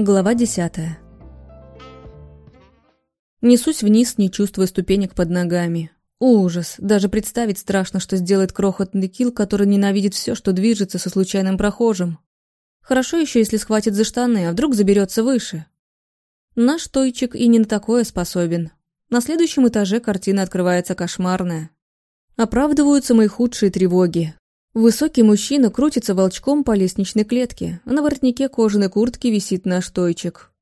Глава десятая. Несусь вниз, не чувствуя ступенек под ногами. Ужас. Даже представить страшно, что сделает крохотный килл, который ненавидит все, что движется со случайным прохожим. Хорошо еще, если схватит за штаны, а вдруг заберется выше. Наш тойчик и не на такое способен. На следующем этаже картина открывается кошмарная. Оправдываются мои худшие тревоги. Высокий мужчина крутится волчком по лестничной клетке, на воротнике кожаной куртки висит наш тойчик.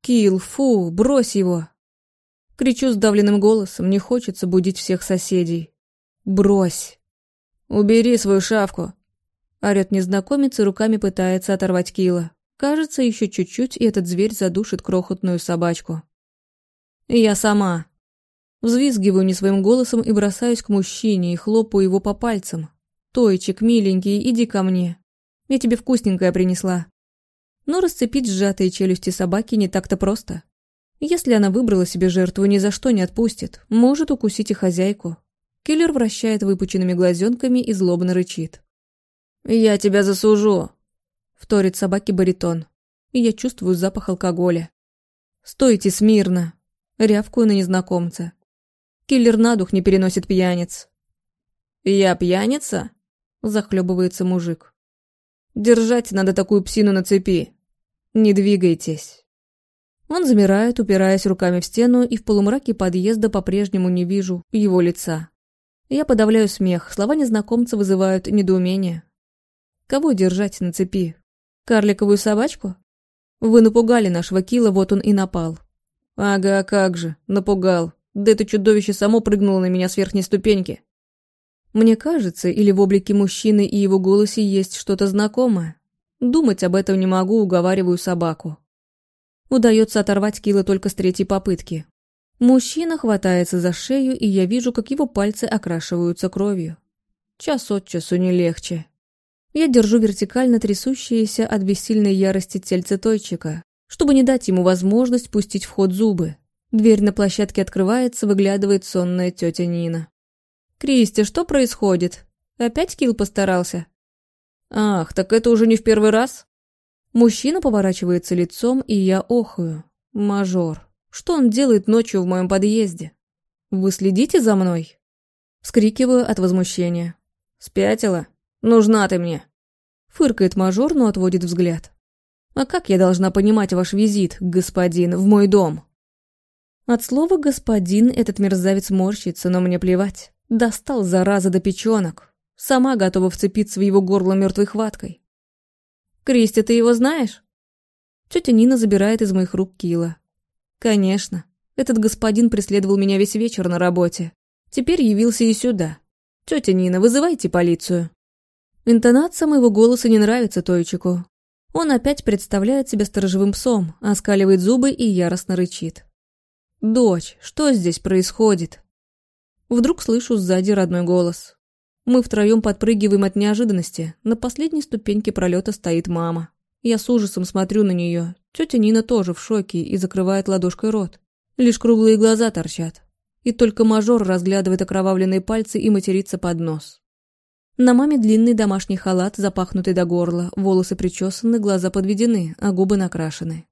«Килл, фу, брось его!» Кричу сдавленным голосом, не хочется будить всех соседей. «Брось!» «Убери свою шавку!» Орёт незнакомец и руками пытается оторвать Кила. Кажется, еще чуть-чуть, и этот зверь задушит крохотную собачку. «Я сама!» Взвизгиваю не своим голосом и бросаюсь к мужчине и хлопаю его по пальцам. «Тойчик, миленький, иди ко мне. Я тебе вкусненькое принесла». Но расцепить сжатые челюсти собаки не так-то просто. Если она выбрала себе жертву, ни за что не отпустит. Может укусить и хозяйку. Киллер вращает выпученными глазенками и злобно рычит. «Я тебя засужу!» Вторит собаке баритон. И я чувствую запах алкоголя. «Стойте смирно!» Рявкую на незнакомца. Киллер на дух не переносит пьяниц. «Я пьяница?» Захлебывается мужик. «Держать надо такую псину на цепи. Не двигайтесь». Он замирает, упираясь руками в стену, и в полумраке подъезда по-прежнему не вижу его лица. Я подавляю смех, слова незнакомца вызывают недоумение. Кого держать на цепи? Карликовую собачку? Вы напугали нашего Кила, вот он и напал. Ага, как же, напугал. Да это чудовище само прыгнуло на меня с верхней ступеньки. Мне кажется, или в облике мужчины и его голосе есть что-то знакомое. Думать об этом не могу, уговариваю собаку. Удается оторвать Кила только с третьей попытки. Мужчина хватается за шею, и я вижу, как его пальцы окрашиваются кровью. Час от часу не легче. Я держу вертикально трясущиеся от бессильной ярости тельце тойчика, чтобы не дать ему возможность пустить в ход зубы. Дверь на площадке открывается, выглядывает сонная тетя Нина. «Кристи, что происходит? Опять Килл постарался?» «Ах, так это уже не в первый раз?» Мужчина поворачивается лицом, и я охаю. Мажор. Что он делает ночью в моем подъезде? Вы следите за мной? Вскрикиваю от возмущения. Спятила? Нужна ты мне. Фыркает мажор, но отводит взгляд. А как я должна понимать ваш визит, господин, в мой дом? От слова «господин» этот мерзавец морщится, но мне плевать. Достал, зараза, до печенок. Сама готова вцепиться в его горло мертвой хваткой. Кристи, ты его знаешь?» Тетя Нина забирает из моих рук Кила. «Конечно. Этот господин преследовал меня весь вечер на работе. Теперь явился и сюда. Тетя Нина, вызывайте полицию». Интонация моего голоса не нравится Тойчику. Он опять представляет себя сторожевым псом, оскаливает зубы и яростно рычит. «Дочь, что здесь происходит?» Вдруг слышу сзади родной голос. Мы втроем подпрыгиваем от неожиданности. На последней ступеньке пролета стоит мама. Я с ужасом смотрю на нее. Тетя Нина тоже в шоке и закрывает ладошкой рот. Лишь круглые глаза торчат. И только мажор разглядывает окровавленные пальцы и матерится под нос. На маме длинный домашний халат, запахнутый до горла, волосы причесаны, глаза подведены, а губы накрашены.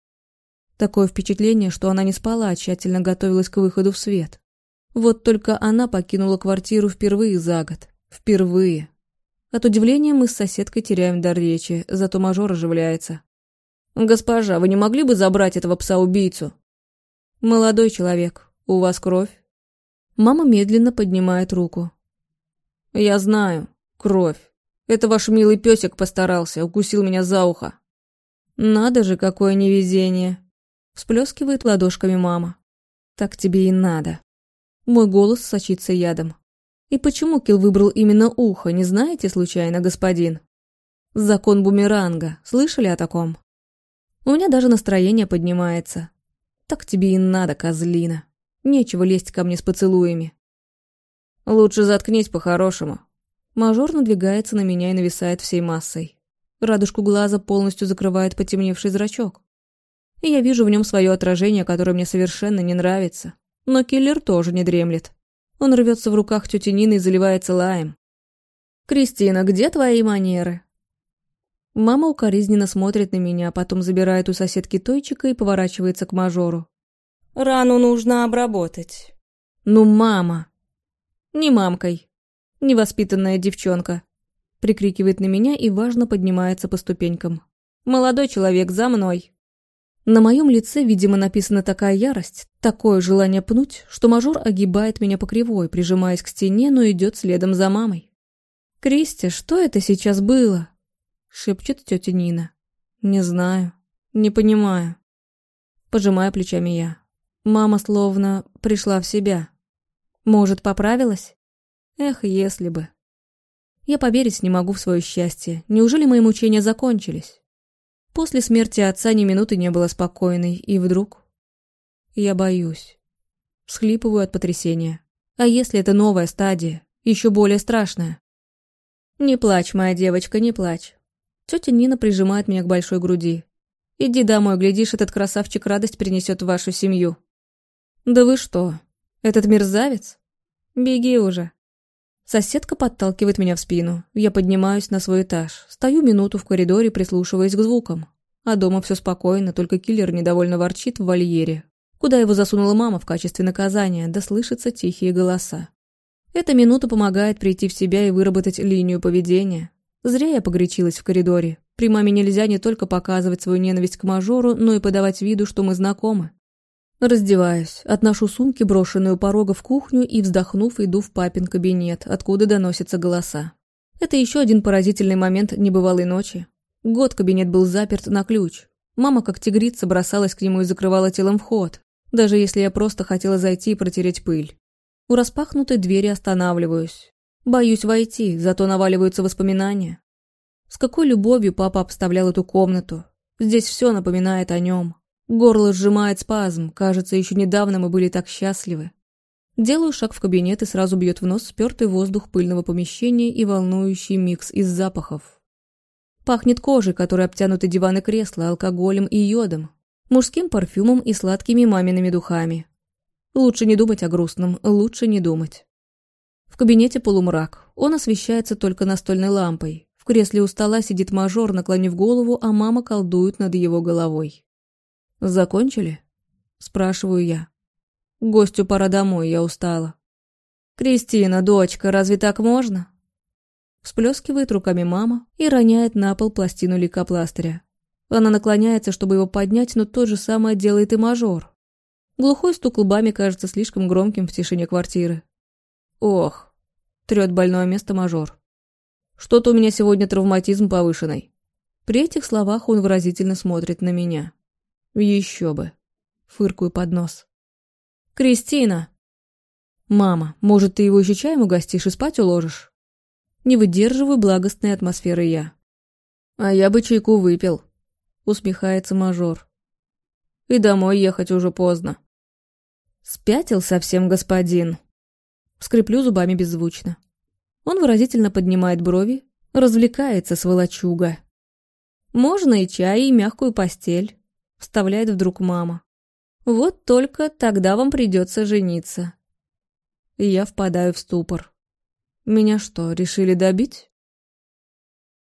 Такое впечатление, что она не спала, а тщательно готовилась к выходу в свет. Вот только она покинула квартиру впервые за год. Впервые. От удивления мы с соседкой теряем дар речи, зато мажор оживляется. «Госпожа, вы не могли бы забрать этого пса-убийцу?» «Молодой человек, у вас кровь?» Мама медленно поднимает руку. «Я знаю. Кровь. Это ваш милый песик постарался, укусил меня за ухо». «Надо же, какое невезение!» Всплескивает ладошками мама. «Так тебе и надо». Мой голос сочится ядом. И почему Кил выбрал именно ухо, не знаете случайно, господин? Закон бумеранга. Слышали о таком? У меня даже настроение поднимается. Так тебе и надо, козлина. Нечего лезть ко мне с поцелуями. Лучше заткнись по-хорошему. Мажор надвигается на меня и нависает всей массой. Радужку глаза полностью закрывает потемневший зрачок. И я вижу в нем свое отражение, которое мне совершенно не нравится. Но киллер тоже не дремлет. Он рвется в руках тети Нины и заливается лаем. «Кристина, где твои манеры?» Мама укоризненно смотрит на меня, а потом забирает у соседки Тойчика и поворачивается к мажору. «Рану нужно обработать». «Ну, мама!» «Не мамкой. Невоспитанная девчонка». Прикрикивает на меня и важно поднимается по ступенькам. «Молодой человек, за мной!» На моем лице, видимо, написана такая ярость, такое желание пнуть, что мажор огибает меня по кривой, прижимаясь к стене, но идет следом за мамой. «Кристи, что это сейчас было?» — шепчет тетя Нина. «Не знаю. Не понимаю». Пожимая плечами я. Мама словно пришла в себя. Может, поправилась? Эх, если бы. Я поверить не могу в свое счастье. Неужели мои мучения закончились? После смерти отца ни минуты не было спокойной, и вдруг... Я боюсь. Схлипываю от потрясения. А если это новая стадия, еще более страшная? Не плачь, моя девочка, не плачь. Тетя Нина прижимает меня к большой груди. Иди домой, глядишь, этот красавчик радость принесет в вашу семью. Да вы что, этот мерзавец? Беги уже. Соседка подталкивает меня в спину. Я поднимаюсь на свой этаж. Стою минуту в коридоре, прислушиваясь к звукам. А дома все спокойно, только киллер недовольно ворчит в вольере, куда его засунула мама в качестве наказания, да слышатся тихие голоса. Эта минута помогает прийти в себя и выработать линию поведения. Зря я погорячилась в коридоре. При маме нельзя не только показывать свою ненависть к мажору, но и подавать виду, что мы знакомы. Раздеваюсь, отношу сумки, брошенные у порога в кухню, и, вздохнув, иду в папин кабинет, откуда доносятся голоса. Это еще один поразительный момент небывалой ночи. Год кабинет был заперт на ключ. Мама, как тигрица, бросалась к нему и закрывала телом вход, даже если я просто хотела зайти и протереть пыль. У распахнутой двери останавливаюсь. Боюсь войти, зато наваливаются воспоминания. С какой любовью папа обставлял эту комнату. Здесь все напоминает о нем. Горло сжимает спазм, кажется, еще недавно мы были так счастливы. Делаю шаг в кабинет и сразу бьет в нос спертый воздух пыльного помещения и волнующий микс из запахов. Пахнет кожей, которой обтянуты диваны кресла, алкоголем и йодом, мужским парфюмом и сладкими мамиными духами. Лучше не думать о грустном, лучше не думать. В кабинете полумрак, он освещается только настольной лампой. В кресле у стола сидит мажор, наклонив голову, а мама колдует над его головой. «Закончили?» – спрашиваю я. «Гостю пора домой, я устала». «Кристина, дочка, разве так можно?» Всплескивает руками мама и роняет на пол пластину лейкопластыря. Она наклоняется, чтобы его поднять, но то же самое делает и мажор. Глухой стук лбами кажется слишком громким в тишине квартиры. «Ох!» – трет больное место мажор. «Что-то у меня сегодня травматизм повышенный». При этих словах он выразительно смотрит на меня. Еще бы. Фыркую под нос. «Кристина!» «Мама, может, ты его еще чаем угостишь и спать уложишь?» Не выдерживаю благостной атмосферы я. «А я бы чайку выпил», — усмехается мажор. «И домой ехать уже поздно». «Спятил совсем господин». Скреплю зубами беззвучно. Он выразительно поднимает брови, развлекается сволочуга. «Можно и чай, и мягкую постель вставляет вдруг мама. Вот только тогда вам придется жениться. И я впадаю в ступор. Меня что, решили добить?